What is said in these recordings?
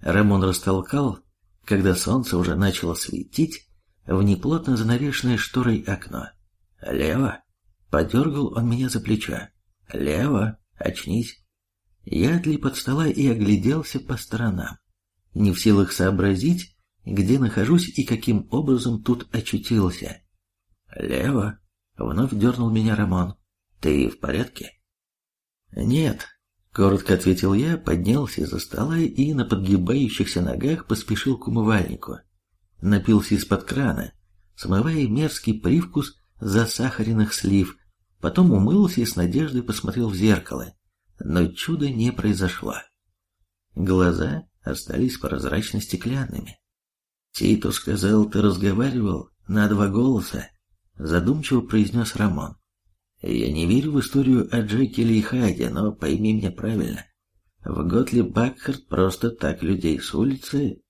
Рамон растолкал, когда солнце уже начало светить, в неплотно занавешенное шторой окно. «Лево!» — подергал он меня за плечо. «Лево! Очнись!» Я отлип от стола и огляделся по сторонам, не в силах сообразить, где нахожусь и каким образом тут очутился. «Лево!» — вновь дернул меня Рамон. «Ты в порядке?» «Нет», — коротко ответил я, поднялся из-за стола и на подгибающихся ногах поспешил к умывальнику. Напился из-под крана, смывая мерзкий привкус засахаренных слив, потом умылся и с надеждой посмотрел в зеркало, но чуда не произошло. Глаза остались прозрачно-стеклянными. «Титу сказал, ты разговаривал на два голоса», — задумчиво произнес Рамон. «Я не верю в историю о Джекиле и Хайде, но пойми меня правильно. В Готли Бакхарт просто так людей с улицы...»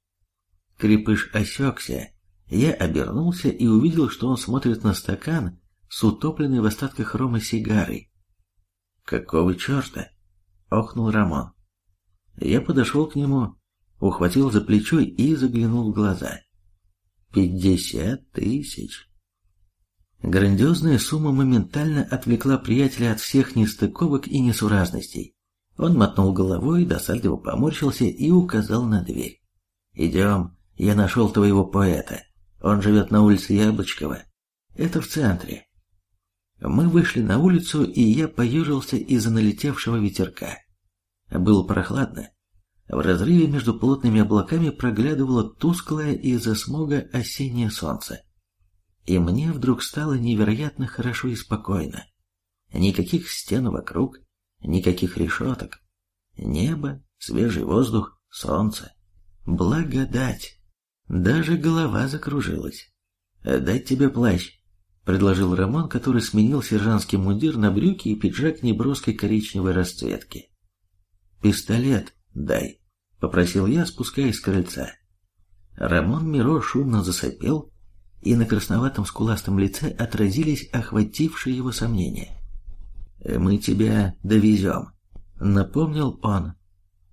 Крепыш осекся. Я обернулся и увидел, что он смотрит на стакан с утопленной в остатках рома сигарой. «Какого черта?» — охнул Рамон. Я подошел к нему, ухватил за плечо и заглянул в глаза. «Пятьдесят тысяч!» Грандиозная сумма моментально отвлекла приятеля от всех нестыковок и несуразностей. Он мотнул головой, досадливо поморщился и указал на дверь. «Идем, я нашел твоего поэта. Он живет на улице Яблочкова. Это в центре». Мы вышли на улицу, и я поежился из-за налетевшего ветерка. Было прохладно. В разрыве между плотными облаками проглядывало тусклое из-за смога осеннее солнце и мне вдруг стало невероятно хорошо и спокойно. Никаких стен вокруг, никаких решеток. Небо, свежий воздух, солнце. Благодать. Даже голова закружилась. «Дать тебе плащ», — предложил Рамон, который сменил сержантский мундир на брюки и пиджак неброской коричневой расцветки. «Пистолет дай», — попросил я, спускаясь с крыльца. Рамон Миро шумно засопел, и на красноватом скуластом лице отразились охватившие его сомнения. «Мы тебя довезем», — напомнил он.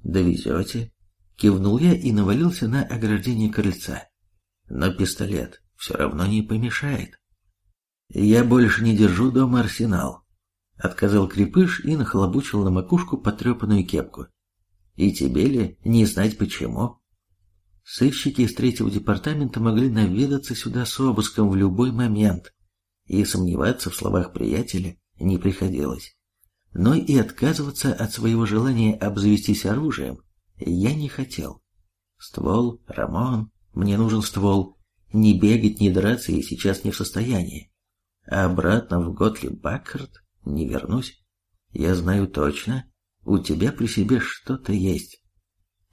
«Довезете?» — кивнул я и навалился на ограждение крыльца. «Но пистолет все равно не помешает». «Я больше не держу дома арсенал», — отказал крепыш и нахлобучил на макушку потрепанную кепку. «И тебе ли не знать почему?» Сыщики из третьего департамента могли наведаться сюда с обыском в любой момент, и сомневаться в словах приятеля не приходилось. Но и отказываться от своего желания обзавестись оружием я не хотел. Ствол, Рамон, мне нужен ствол. Не бегать, не драться я сейчас не в состоянии. А обратно в Готли Баккарт не вернусь. Я знаю точно, у тебя при себе что-то есть.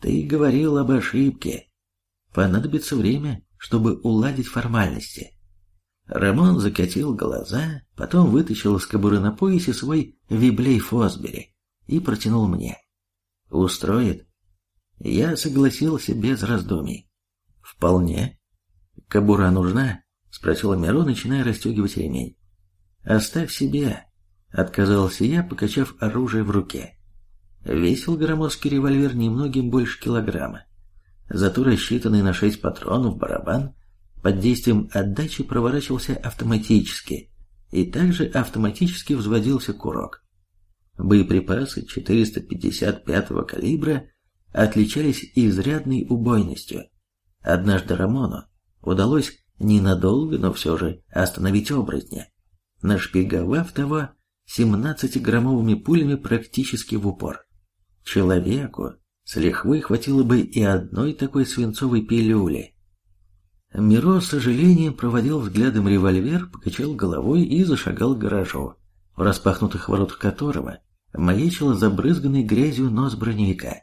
Ты говорил об ошибке, Понадобится время, чтобы уладить формальности. Рамон закатил глаза, потом вытащил из кобуры на поясе свой виблей Фосбери и протянул мне. «Устроит?» Я согласился без раздумий. «Вполне». «Кобура нужна?» — спросила Миро, начиная расстегивать ремень. «Оставь себе», — отказался я, покачав оружие в руке. Весил громоздкий револьвер немногим больше килограмма. Зато рассчитанный на шесть патронов барабан под действием отдачи проворачивался автоматически, и также автоматически взводился курок. Боеприпасы 455-го калибра отличались изрядной убойностью. Однажды Рамону удалось ненадолго, но все же остановить оборотня, нашпиговав того 17-граммовыми пулями практически в упор. Человеку, с лихвой хватило бы и одной такой свинцовой пилюли. Миро с сожалением проводил взглядом револьвер, покачал головой и зашагал к гаражу, в распахнутых воротах которого маячила забрызганный грязью нос броневика.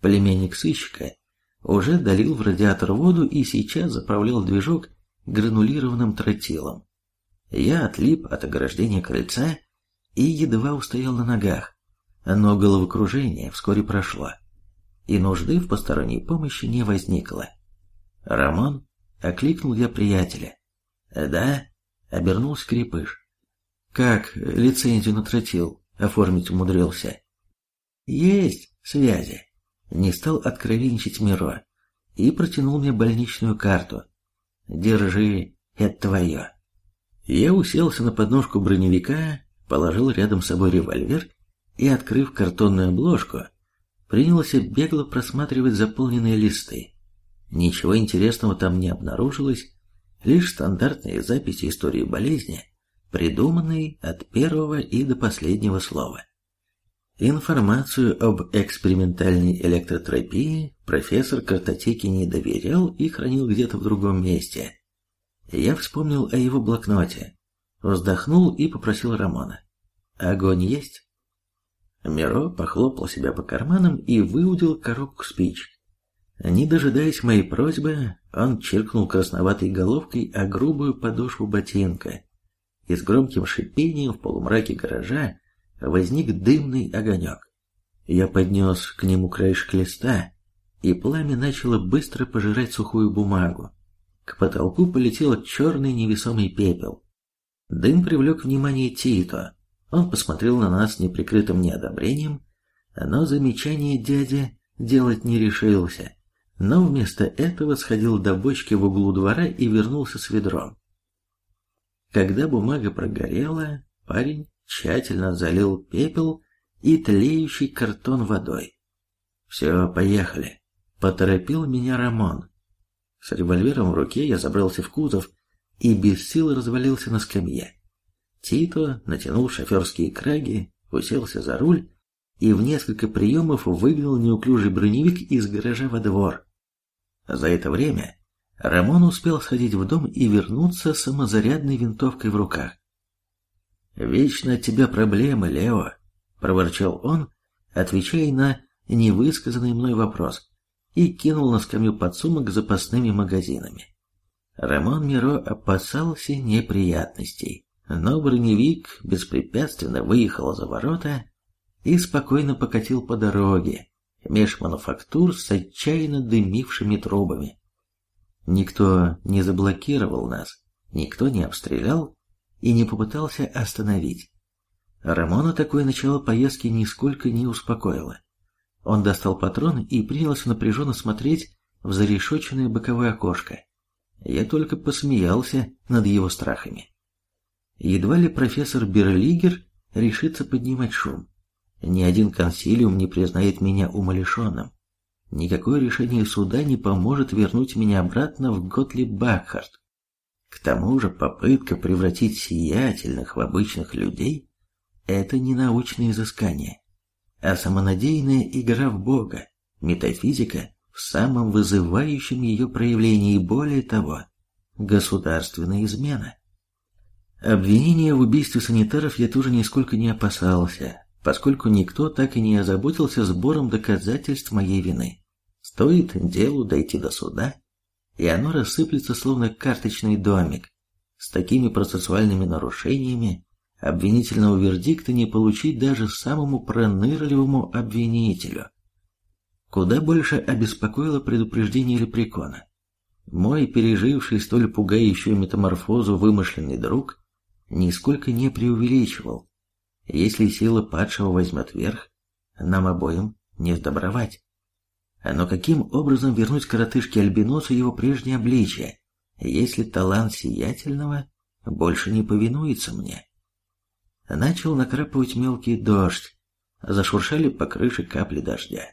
Племянник сыщика уже долил в радиатор воду и сейчас заправлял движок гранулированным тротилом. Я отлип от ограждения крыльца и едва устоял на ногах, но головокружение вскоре прошло и нужды в посторонней помощи не возникло. «Рамон?» — окликнул я приятеля. «Да?» — обернулся крепыш. «Как лицензию на тротил оформить умудрился?» «Есть связи. Не стал откровенничать Миро и протянул мне больничную карту. «Держи, это твое». Я уселся на подножку броневика, положил рядом с собой револьвер и, открыв картонную обложку, принялся бегло просматривать заполненные листы. Ничего интересного там не обнаружилось, лишь стандартные записи истории болезни, придуманные от первого и до последнего слова. Информацию об экспериментальной электротерапии профессор картотеки не доверял и хранил где-то в другом месте. Я вспомнил о его блокноте, вздохнул и попросил Рамона. «Огонь есть?» Миро похлопал себя по карманам и выудил коробку спичек. Не дожидаясь моей просьбы, он чиркнул красноватой головкой о грубую подошву ботинка, и с громким шипением в полумраке гаража возник дымный огонек. Я поднес к нему краешек листа, и пламя начало быстро пожирать сухую бумагу. К потолку полетел черный невесомый пепел. Дым привлек внимание Тито. Он посмотрел на нас неприкрытым неодобрением, но замечание дяди делать не решился, но вместо этого сходил до бочки в углу двора и вернулся с ведром. Когда бумага прогорела, парень тщательно залил пепел и тлеющий картон водой. «Все, поехали», — поторопил меня Рамон. С револьвером в руке я забрался в кузов и без сил развалился на скамье. Тито натянул шоферские краги, уселся за руль и в несколько приемов выгнал неуклюжий броневик из гаража во двор. За это время Рамон успел сходить в дом и вернуться с самозарядной винтовкой в руках. «Вечно от тебя проблемы, Лео», — проворчал он, отвечая на невысказанный мной вопрос, и кинул на скамью подсумок с запасными магазинами. Рамон Миро опасался неприятностей, но броневик беспрепятственно выехал за ворота и спокойно покатил по дороге, меж мануфактур с отчаянно дымившими трубами. Никто не заблокировал нас, никто не обстрелял и не попытался остановить. Рамона такое начало поездки нисколько не успокоило. Он достал патрон и принялся напряженно смотреть в зарешоченное боковое окошко. Я только посмеялся над его страхами. Едва ли профессор Берлигер решится поднимать шум. Ни один консилиум не признает меня умалишенным. Никакое решение суда не поможет вернуть меня обратно в Готлиб Бакхарт. К тому же попытка превратить сиятельных в обычных людей – это не научное изыскание, а самонадеянная игра в Бога, метафизика в самом вызывающем ее проявлении и более того, государственная измена. Обвинения в убийстве санитаров я тоже нисколько не опасался, поскольку никто так и не озаботился сбором доказательств моей вины. Стоит делу дойти до суда, и оно рассыплется словно карточный домик. С такими процессуальными нарушениями обвинительного вердикта не получить даже самому пронырливому обвинителю. Куда больше обеспокоило предупреждение Лепрекона. Мой переживший столь пугающую метаморфозу вымышленный друг нисколько не преувеличивал. Если сила падшего возьмет верх, нам обоим не сдобровать. Но каким образом вернуть коротышке Альбиносу его прежнее обличие, если талант сиятельного больше не повинуется мне? Начал накрапывать мелкий дождь, зашуршали по крыше капли дождя.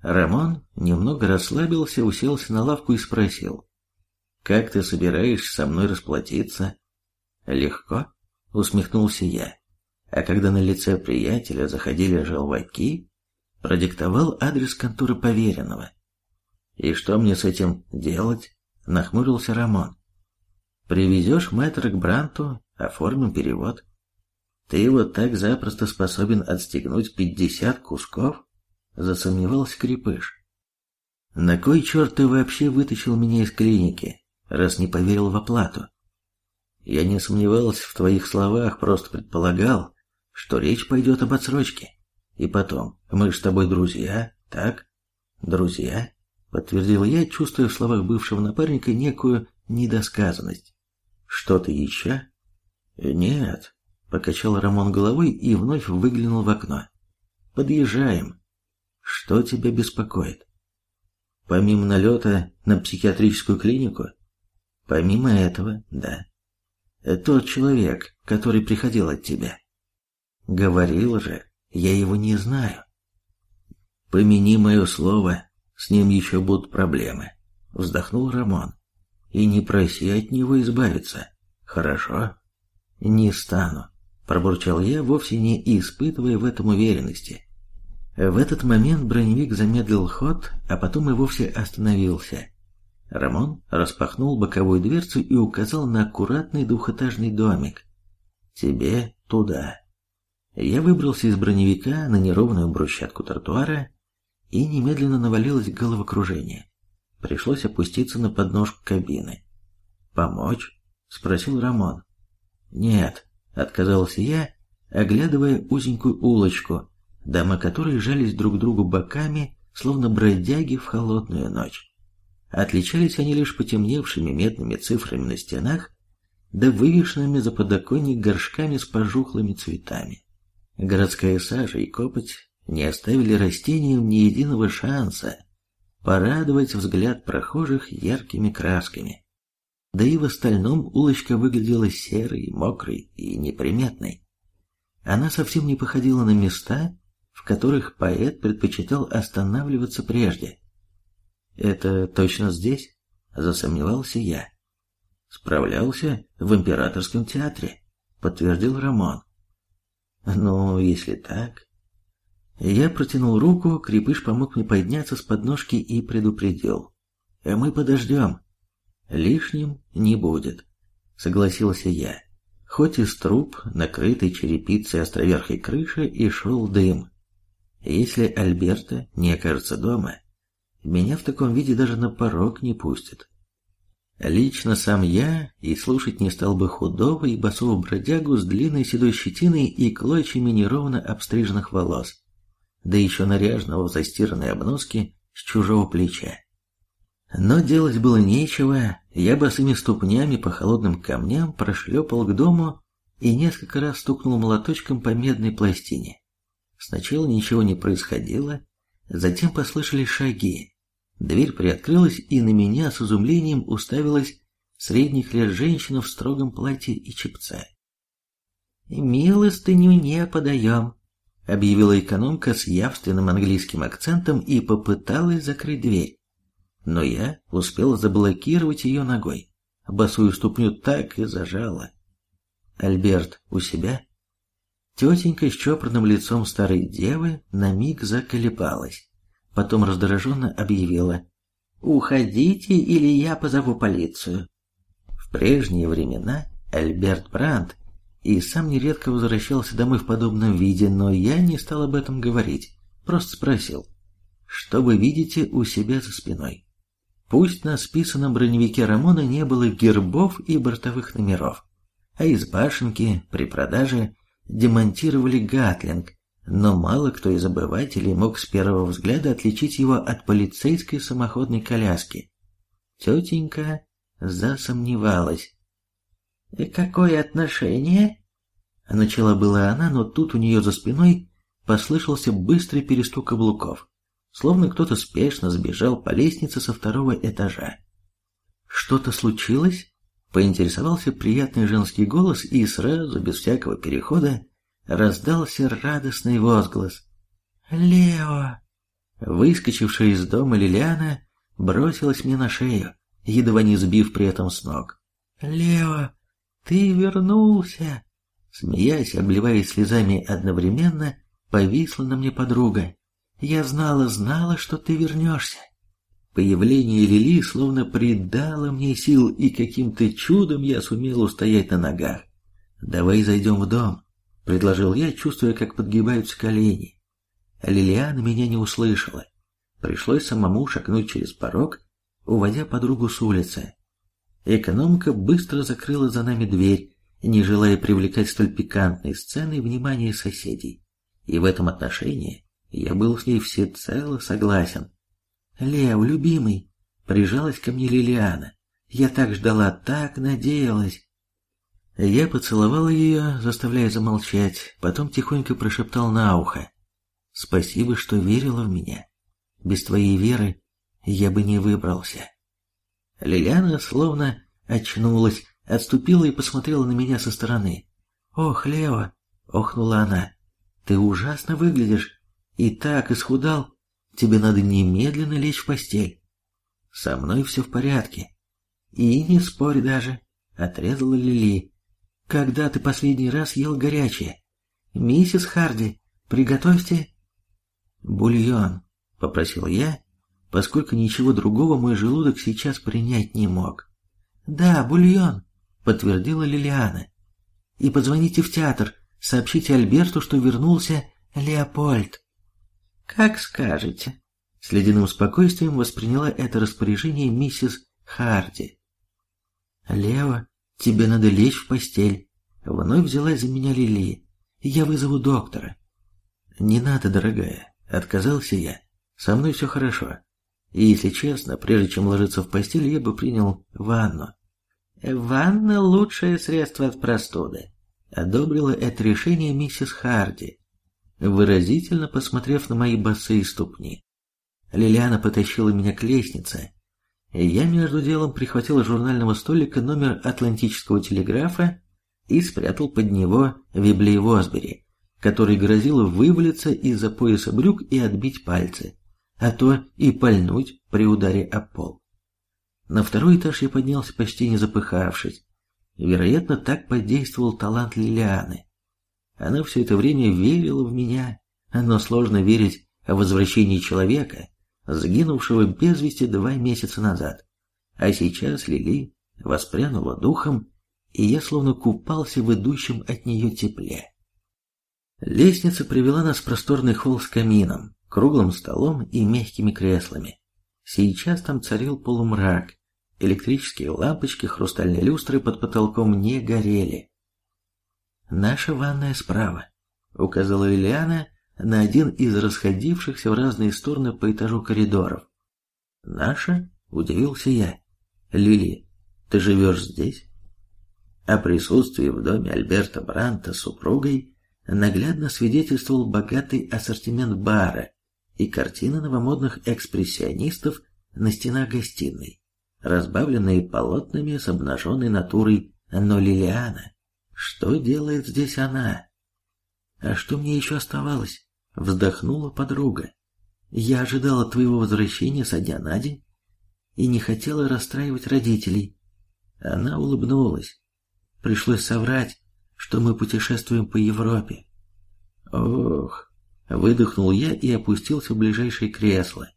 Рамон немного расслабился, уселся на лавку и спросил, «Как ты собираешься со мной расплатиться?» «Легко», — усмехнулся я а когда на лице приятеля заходили желваки, продиктовал адрес конторы поверенного. «И что мне с этим делать?» — нахмурился Рамон. «Привезешь мэтра к Бранту, оформим перевод. Ты вот так запросто способен отстегнуть пятьдесят кусков?» — засомневался Крепыш. «На кой черт ты вообще вытащил меня из клиники, раз не поверил в оплату?» «Я не сомневался в твоих словах, просто предполагал, что речь пойдет об отсрочке. И потом, мы же с тобой друзья, так? Друзья? Подтвердил я, чувствуя в словах бывшего напарника некую недосказанность. Что-то еще? Нет, покачал Рамон головой и вновь выглянул в окно. Подъезжаем. Что тебя беспокоит? Помимо налета на психиатрическую клинику? Помимо этого, да. Тот человек, который приходил от тебя. Говорил же, я его не знаю. Помяни мое слово, с ним еще будут проблемы. Вздохнул Рамон. И не проси от него избавиться. Хорошо? Не стану. Пробурчал я, вовсе не испытывая в этом уверенности. В этот момент броневик замедлил ход, а потом и вовсе остановился. Рамон распахнул боковую дверцу и указал на аккуратный двухэтажный домик. «Тебе туда». Я выбрался из броневика на неровную брусчатку тротуара и немедленно навалилось головокружение. Пришлось опуститься на подножку кабины. «Помочь?» — спросил Рамон. «Нет», — отказался я, оглядывая узенькую улочку, дома которой жались друг к другу боками, словно бродяги в холодную ночь. Отличались они лишь потемневшими медными цифрами на стенах, да вывешенными за подоконник горшками с пожухлыми цветами. Городская сажа и копоть не оставили растениям ни единого шанса порадовать взгляд прохожих яркими красками. Да и в остальном улочка выглядела серой, мокрой и неприметной. Она совсем не походила на места, в которых поэт предпочитал останавливаться прежде. «Это точно здесь?» – засомневался я. «Справлялся в императорском театре», – подтвердил Рамон. «Ну, если так...» Я протянул руку, крепыш помог мне подняться с подножки и предупредил. «А мы подождем». «Лишним не будет», — согласился я. Хоть из труб, накрытой черепицей островерхой крыши, и шел дым. Если Альберта не окажется дома, меня в таком виде даже на порог не пустят. Лично сам я и слушать не стал бы худого и босого бродягу с длинной седой щетиной и клочьями неровно обстриженных волос, да еще наряженного в застиранной обноске с чужого плеча. Но делать было нечего, я босыми ступнями по холодным камням прошлепал к дому и несколько раз стукнул молоточком по медной пластине. Сначала ничего не происходило, затем послышались шаги. Дверь приоткрылась, и на меня с изумлением уставилась средних лет женщина в строгом платье и чепце. «Милостыню не подаем», — объявила экономка с явственным английским акцентом и попыталась закрыть дверь. Но я успел заблокировать ее ногой. Босую ступню так и зажала. «Альберт у себя?» Тетенька с чопорным лицом старой девы на миг заколебалась. Потом раздраженно объявила «Уходите, или я позову полицию». В прежние времена Альберт Брандт и сам нередко возвращался домой в подобном виде, но я не стал об этом говорить, просто спросил, что вы видите у себя за спиной. Пусть на списанном броневике Рамона не было гербов и бортовых номеров, а из башенки при продаже демонтировали Гатлинг, но мало кто из обывателей мог с первого взгляда отличить его от полицейской самоходной коляски. Тетенька засомневалась. «И какое отношение?» Начала была она, но тут у нее за спиной послышался быстрый перестук каблуков, словно кто-то спешно сбежал по лестнице со второго этажа. «Что-то случилось?» Поинтересовался приятный женский голос, и сразу, без всякого перехода, раздался радостный возглас. «Лео!» Выскочившая из дома Лилиана бросилась мне на шею, едва не сбив при этом с ног. «Лео, ты вернулся!» Смеясь, обливаясь слезами одновременно, повисла на мне подруга. «Я знала, знала, что ты вернешься!» Появление Лили словно придало мне сил, и каким-то чудом я сумел устоять на ногах. «Давай зайдем в дом», — предложил я, чувствуя, как подгибаются колени. Лилиана меня не услышала. Пришлось самому шагнуть через порог, уводя подругу с улицы. Экономка быстро закрыла за нами дверь, не желая привлекать столь пикантной сцены внимание соседей. И в этом отношении я был с ней всецело согласен. «Лев, любимый!» — прижалась ко мне Лилиана. «Я так ждала, так надеялась!» Я поцеловал ее, заставляя замолчать, потом тихонько прошептал на ухо. Спасибо, что верила в меня. Без твоей веры я бы не выбрался. Лилиана словно очнулась, отступила и посмотрела на меня со стороны. «Ох, Лео!» — охнула она. «Ты ужасно выглядишь. И так исхудал. Тебе надо немедленно лечь в постель. Со мной все в порядке. И не спорь даже», — отрезала Лили. «Когда ты последний раз ел горячее? Миссис Харди, приготовьте...» «Бульон», — попросил я, поскольку ничего другого мой желудок сейчас принять не мог. «Да, бульон», — подтвердила Лилиана. «И позвоните в театр, сообщите Альберту, что вернулся Леопольд». «Как скажете», — с ледяным спокойствием восприняла это распоряжение миссис Харди. «Лео, тебе надо лечь в постель», — вновь взялась за меня Лили. «Я вызову доктора». «Не надо, дорогая», — отказался я. «Со мной все хорошо. И, если честно, прежде чем ложиться в постель, я бы принял ванну». «Ванна — лучшее средство от простуды», — одобрила это решение миссис Харди, выразительно посмотрев на мои босые ступни. Лилиана потащила меня к лестнице, я между делом прихватил с журнального столика номер Атлантического телеграфа и спрятал под него Виблей Восбери, который грозил вывалиться из-за пояса брюк и отбить пальцы, а то и пальнуть при ударе о пол. На второй этаж я поднялся почти не запыхавшись. Вероятно, так подействовал талант Лилианы. Она все это время верила в меня, но сложно верить в возвращении человека, сгинувшего без вести два месяца назад. А сейчас Лили воспрянула духом, и я словно купался в идущем от нее тепле. Лестница привела нас в просторный холл с камином, круглым столом и мягкими креслами. Сейчас там царил полумрак, электрические лампочки, хрустальные люстры под потолком не горели. «Наша ванная справа», — указала Лилиана на один из расходившихся в разные стороны по этажу коридоров. «Наша?» — удивился я. «Лили, ты живешь здесь?» О присутствии в доме Альберта Бранта с супругой наглядно свидетельствовал богатый ассортимент бара и картины новомодных экспрессионистов на стенах гостиной, разбавленные полотнами с обнаженной натурой но Лилиана. Что делает здесь она? А что мне еще оставалось? Вздохнула подруга. Я ожидала твоего возвращения со дня на день и не хотела расстраивать родителей. Она улыбнулась. Пришлось соврать, что мы путешествуем по Европе. Ох, выдохнул я и опустился в ближайшее кресло.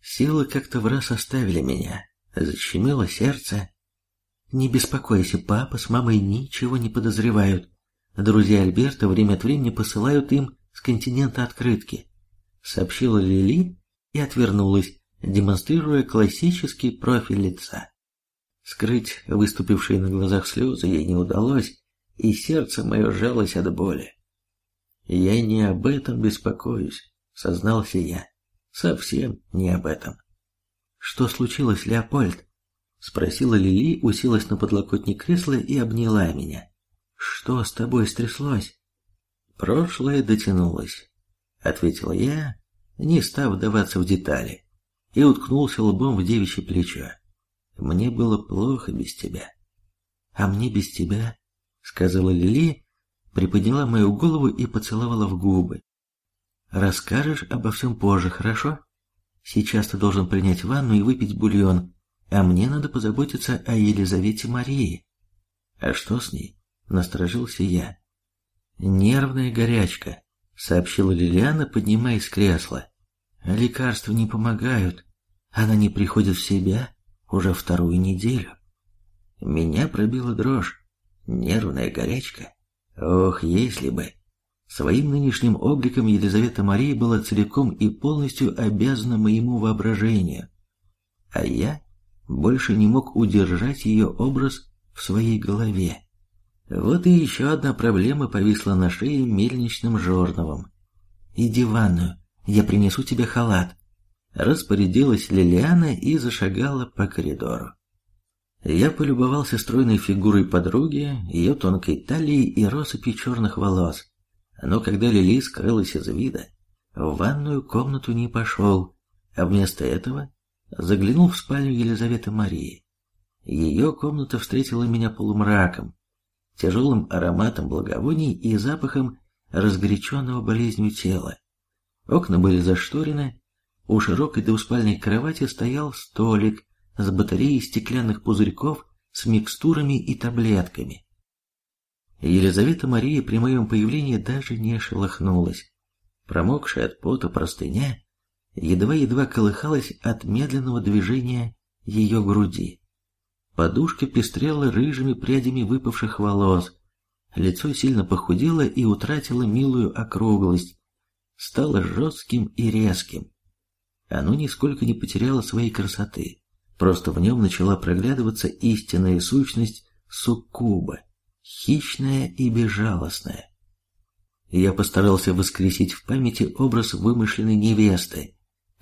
Силы как-то в раз оставили меня, защемило сердце. Не беспокойся, папа с мамой ничего не подозревают. Друзья Альберта время от времени посылают им с континента открытки. Сообщила Лили и отвернулась, демонстрируя классический профиль лица. Скрыть выступившие на глазах слезы ей не удалось, и сердце мое сжалось от боли. «Я не об этом беспокоюсь», — сознался я. «Совсем не об этом». «Что случилось, Леопольд?» — спросила Лили, уселась на подлокотник кресла и обняла меня. «Что с тобой стряслось?» «Прошлое дотянулось», — ответил я, не став вдаваться в детали, и уткнулся лбом в девичье плечо. «Мне было плохо без тебя». «А мне без тебя?» сказала Лили, приподняла мою голову и поцеловала в губы. Расскажешь обо всем позже, хорошо? Сейчас ты должен принять ванну и выпить бульон, а мне надо позаботиться о Елизавете Марии. А что с ней? Насторожился я. Нервная горячка, сообщила Лилиана, поднимаясь с кресла. Лекарства не помогают. Она не приходит в себя уже вторую неделю. Меня пробила дрожь. Нервная горячка? Ох, если бы! Своим нынешним обликом Елизавета Мария была целиком и полностью обязана моему воображению. А я больше не мог удержать ее образ в своей голове. Вот и еще одна проблема повисла на шее мельничным жорновом. «Иди в ванную, я принесу тебе халат», распорядилась Лилиана и зашагала по коридору. Я полюбовался стройной фигурой подруги, ее тонкой талией и россыпью черных волос. Но когда Лили скрылась из вида, в ванную комнату не пошел, а вместо этого заглянул в спальню Елизаветы Марии. Ее комната встретила меня полумраком, тяжелым ароматом благовоний и запахом разгоряченного болезнью тела. Окна были зашторены, у широкой двуспальной кровати стоял столик с батареей стеклянных пузырьков с микстурами и таблетками. Елизавета Мария при моем появлении даже не шелохнулась. Промокшая от пота простыня едва-едва колыхалась от медленного движения ее груди. Подушка пестрела рыжими прядями выпавших волос, лицо сильно похудело и утратило милую округлость, стало жестким и резким. Оно нисколько не потеряло своей красоты, просто в нем начала проглядываться истинная сущность суккуба, хищная и безжалостная. Я постарался воскресить в памяти образ вымышленной невесты,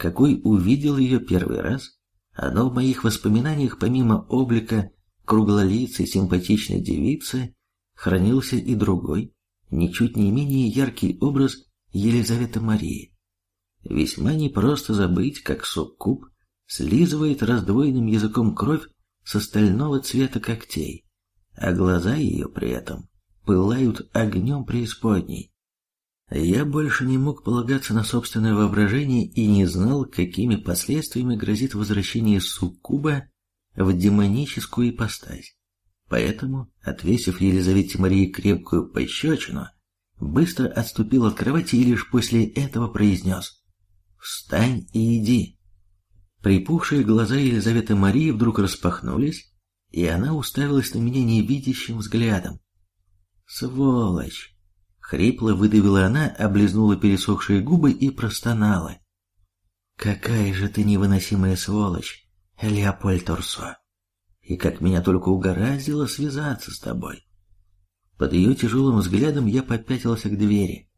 какой увидел ее первый раз, но в моих воспоминаниях помимо облика круглолицей симпатичной девицы хранился и другой, ничуть не менее яркий образ Елизаветы Марии. Весьма непросто забыть, как суккуб слизывает раздвоенным языком кровь с остального цвета когтей, а глаза ее при этом пылают огнем преисподней. Я больше не мог полагаться на собственное воображение и не знал, какими последствиями грозит возвращение суккуба в демоническую ипостась. Поэтому, отвесив Елизавете Марии крепкую пощечину, быстро отступил от кровати и лишь после этого произнес «Встань и иди». Припухшие глаза Елизаветы Марии вдруг распахнулись, и она уставилась на меня невидящим взглядом. «Сволочь!» — хрипло выдавила она, облизнула пересохшие губы и простонала. «Какая же ты невыносимая сволочь, Леопольд Торсо! И как меня только угораздило связаться с тобой!» Под ее тяжелым взглядом я попятился к двери.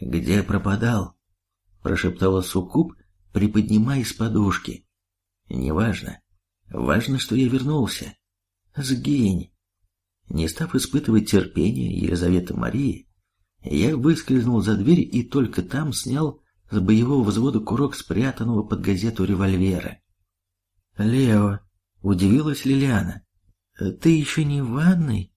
«Где пропадал?» — прошептала Суккуб, приподнимая с подушки. «Неважно. Важно, что я вернулся. Сгинь!» Не став испытывать терпение Елизаветы Марии, я выскользнул за дверь и только там снял с боевого взвода курок спрятанного под газету револьвера. «Лео», — удивилась Лилиана, — «ты еще не в ванной?»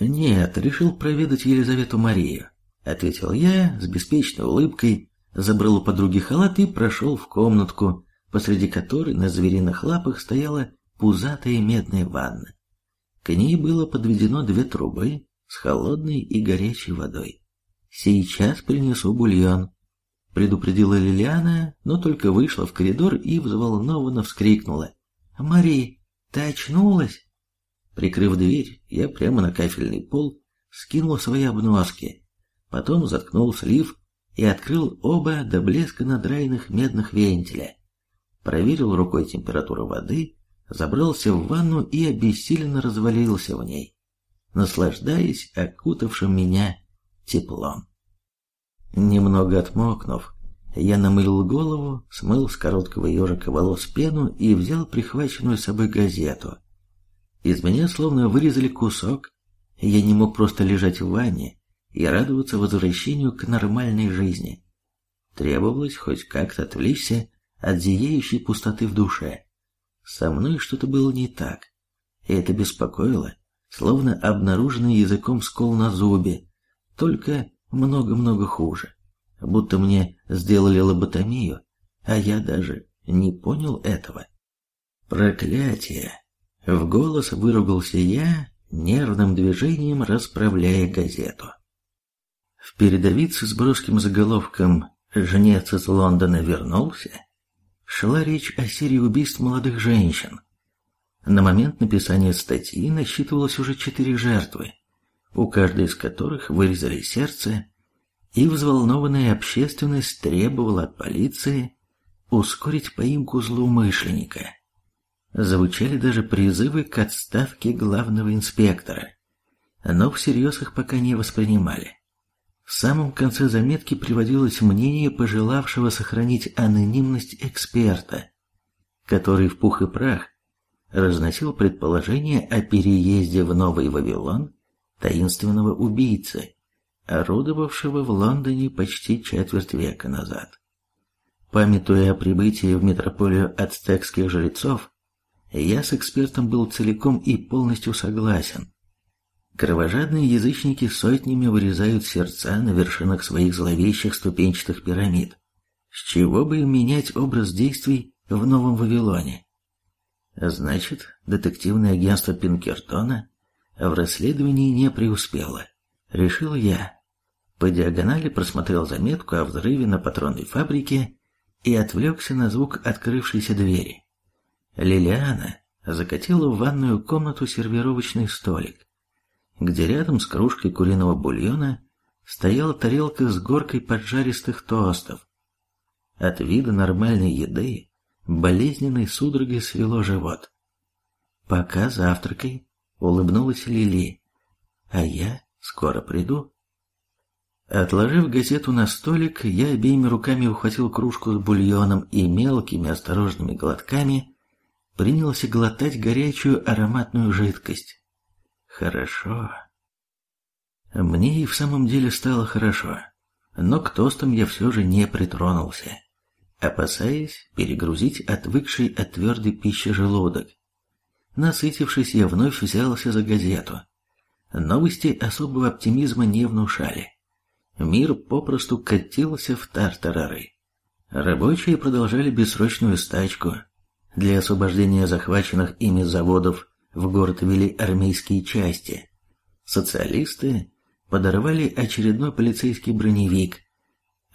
«Нет, решил проведать Елизавету Марию», — ответил я с беспечной улыбкой, забрал у подруги халат и прошел в комнатку, посреди которой на звериных лапах стояла пузатая медная ванна. К ней было подведено две трубы с холодной и горячей водой. «Сейчас принесу бульон», — предупредила Лилиана, но только вышла в коридор и взволнованно вскрикнула. «Мари, ты очнулась?» Прикрыв дверь, я прямо на кафельный пол скинул свои обноски, потом заткнул слив и открыл оба до блеска надраенных медных вентиля. Проверил рукой температуру воды, забрался в ванну и обессиленно развалился в ней, наслаждаясь окутавшим меня теплом. Немного отмокнув, я намылил голову, смыл с короткого ежика волос пену и взял прихваченную с собой газету. Из меня словно вырезали кусок, я не мог просто лежать в ванне, и радоваться возвращению к нормальной жизни. Требовалось хоть как-то отвлечься от зияющей пустоты в душе. Со мной что-то было не так, и это беспокоило, словно обнаруженный языком скол на зубе, только много-много хуже. Будто мне сделали лоботомию, а я даже не понял этого. Проклятие! В голос выругался я, нервным движением расправляя газету. В передовице с броским заголовком «Жнец из Лондона вернулся» шла речь о серии убийств молодых женщин. На момент написания статьи насчитывалось уже четыре жертвы, у каждой из которых вырезали сердце, и взволнованная общественность требовала от полиции ускорить поимку злоумышленника. Звучали даже призывы к отставке главного инспектора, но всерьез их пока не воспринимали. В самом конце заметки приводилось мнение пожелавшего сохранить анонимность эксперта, который в пух и прах разносил предположение о переезде в Новый Вавилон таинственного убийцы, орудовавшего в Лондоне почти четверть века назад. Памятуя о прибытии в метрополию ацтекских жрецов, я с экспертом был целиком и полностью согласен. Кровожадные язычники сотнями вырезают сердца на вершинах своих зловещих ступенчатых пирамид. С чего бы им менять образ действий в Новом Вавилоне? Значит, детективное агентство Пинкертона в расследовании не преуспело. Решил я. По диагонали просмотрел заметку о взрыве на патронной фабрике и отвлекся на звук открывшейся двери. Лилиана закатила в ванную комнату сервировочный столик, где рядом с кружкой куриного бульона стояла тарелка с горкой поджаристых тостов. От вида нормальной еды болезненной судорогой свело живот. «Пока завтракай», — улыбнулась Лили, — «а я скоро приду». Отложив газету на столик, я обеими руками ухватил кружку с бульоном и мелкими осторожными глотками принялся глотать горячую ароматную жидкость. Хорошо. Мне и в самом деле стало хорошо, но к тостам я все же не притронулся, опасаясь перегрузить отвыкший от твердой пищи желудок. Насытившись, я вновь взялся за газету. Новости особого оптимизма не внушали мир попросту катился в тартарары. Рабочие продолжали бессрочную стачку. Для освобождения захваченных ими заводов в город вели армейские части. Социалисты подорвали очередной полицейский броневик.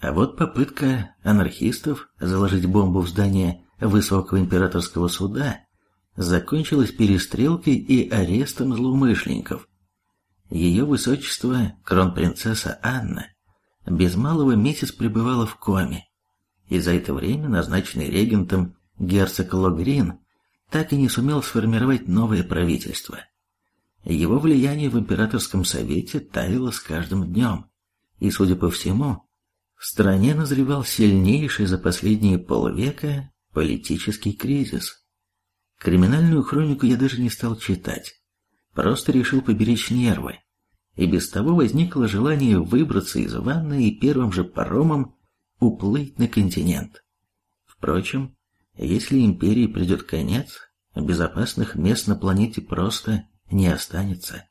А вот попытка анархистов заложить бомбу в здание Высокого императорского суда закончилась перестрелкой и арестом злоумышленников. Ее высочество, кронпринцесса Анна, без малого месяц пребывала в коме, и за это время назначенный регентом герцог Логрин так и не сумел сформировать новое правительство. Его влияние в императорском совете таяло с каждым днем, и, судя по всему, в стране назревал сильнейший за последние полвека политический кризис. Криминальную хронику я даже не стал читать, просто решил поберечь нервы и без того возникло желание выбраться из ванны и первым же паромом уплыть на континент. Впрочем, если империи придет конец, безопасных мест на планете просто не останется.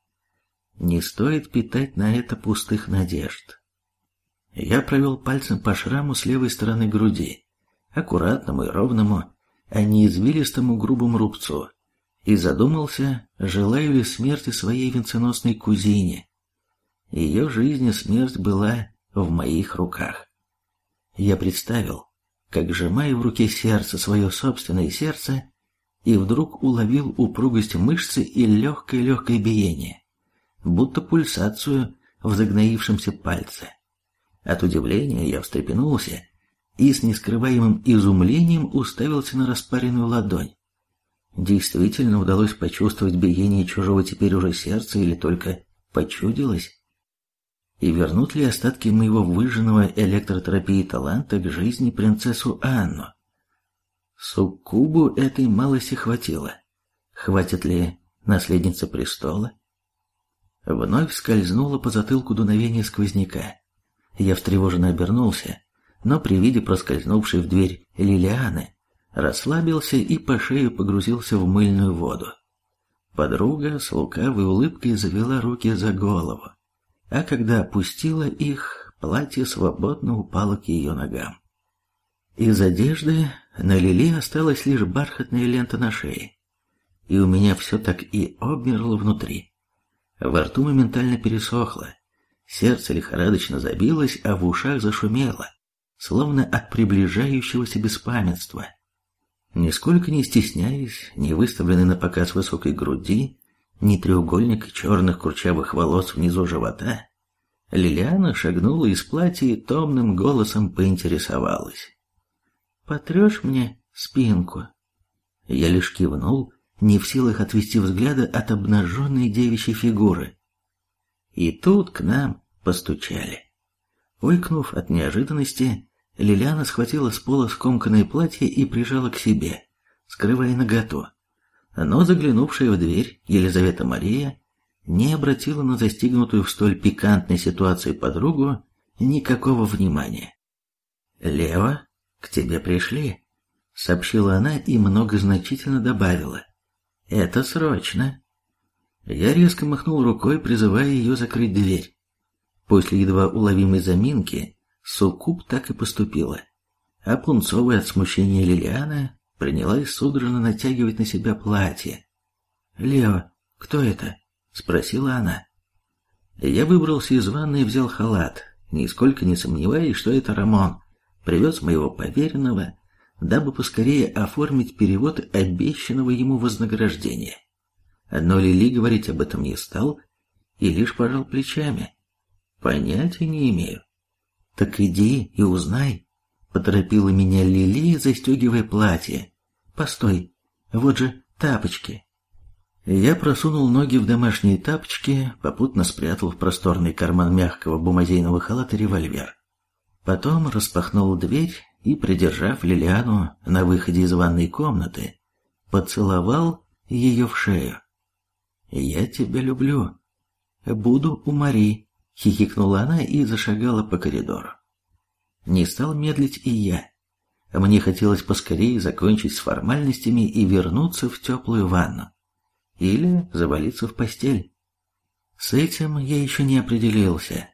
Не стоит питать на это пустых надежд. Я провел пальцем по шраму с левой стороны груди, аккуратному и ровному, а не извилистому грубому рубцу, и задумался, желаю ли смерти своей венценосной кузине, ее жизнь и смерть была в моих руках. Я представил, как сжимаю в руке сердце, свое собственное сердце, и вдруг уловил упругость мышцы и легкое-легкое биение, будто пульсацию в загноившемся пальце. От удивления я встрепенулся и с нескрываемым изумлением уставился на распаренную ладонь. Действительно удалось почувствовать биение чужого теперь уже сердца или только почудилось? и вернут ли остатки моего выжженного электротерапии таланта к жизни принцессу Анну. Суккубу этой малости хватило. Хватит ли наследница престола? Вновь скользнуло по затылку дуновение сквозняка. Я встревоженно обернулся, но при виде проскользнувшей в дверь Лилианы расслабился и по шею погрузился в мыльную воду. Подруга с лукавой улыбкой завела руки за голову а когда опустила их, платье свободно упало к ее ногам. Из одежды на Лили осталась лишь бархатная лента на шее, и у меня все так и обмерло внутри. Во рту моментально пересохло, сердце лихорадочно забилось, а в ушах зашумело, словно от приближающегося беспамятства. Нисколько не стесняясь, не выставленной на показ высокой груди, ни треугольник черных курчавых волос внизу живота, Лилиана шагнула из платья и томным голосом поинтересовалась. «Потрешь мне спинку?» Я лишь кивнул, не в силах отвести взгляда от обнаженной девичьей фигуры. И тут к нам постучали. Ойкнув от неожиданности, Лилиана схватила с пола скомканное платье и прижала к себе, скрывая наготу но заглянувшая в дверь Елизавета Мария не обратила на застигнутую в столь пикантной ситуации подругу никакого внимания. «Лева, к тебе пришли», — сообщила она и многозначительно добавила. «Это срочно». Я резко махнул рукой, призывая ее закрыть дверь. После едва уловимой заминки Суккуб так и поступила. А пунцовая от смущения Лилиана принялась судорожно натягивать на себя платье. «Лео, кто это?» — спросила она. Я выбрался из ванны и взял халат, нисколько не сомневаясь, что это Рамон привез моего поверенного, дабы поскорее оформить перевод обещанного ему вознаграждения. Но Лили говорить об этом не стал и лишь пожал плечами. Понятия не имею. Так иди и узнай, поторопила меня Лили, застегивая платье. Постой, вот же тапочки. Я просунул ноги в домашние тапочки, попутно спрятал в просторный карман мягкого бумазейного халата револьвер. Потом распахнул дверь и, придержав Лилиану на выходе из ванной комнаты, поцеловал ее в шею. «Я тебя люблю. Буду у Мари», — хихикнула она и зашагала по коридору. Не стал медлить и я. Мне хотелось поскорее закончить с формальностями и вернуться в теплую ванну. Или завалиться в постель. С этим я еще не определился.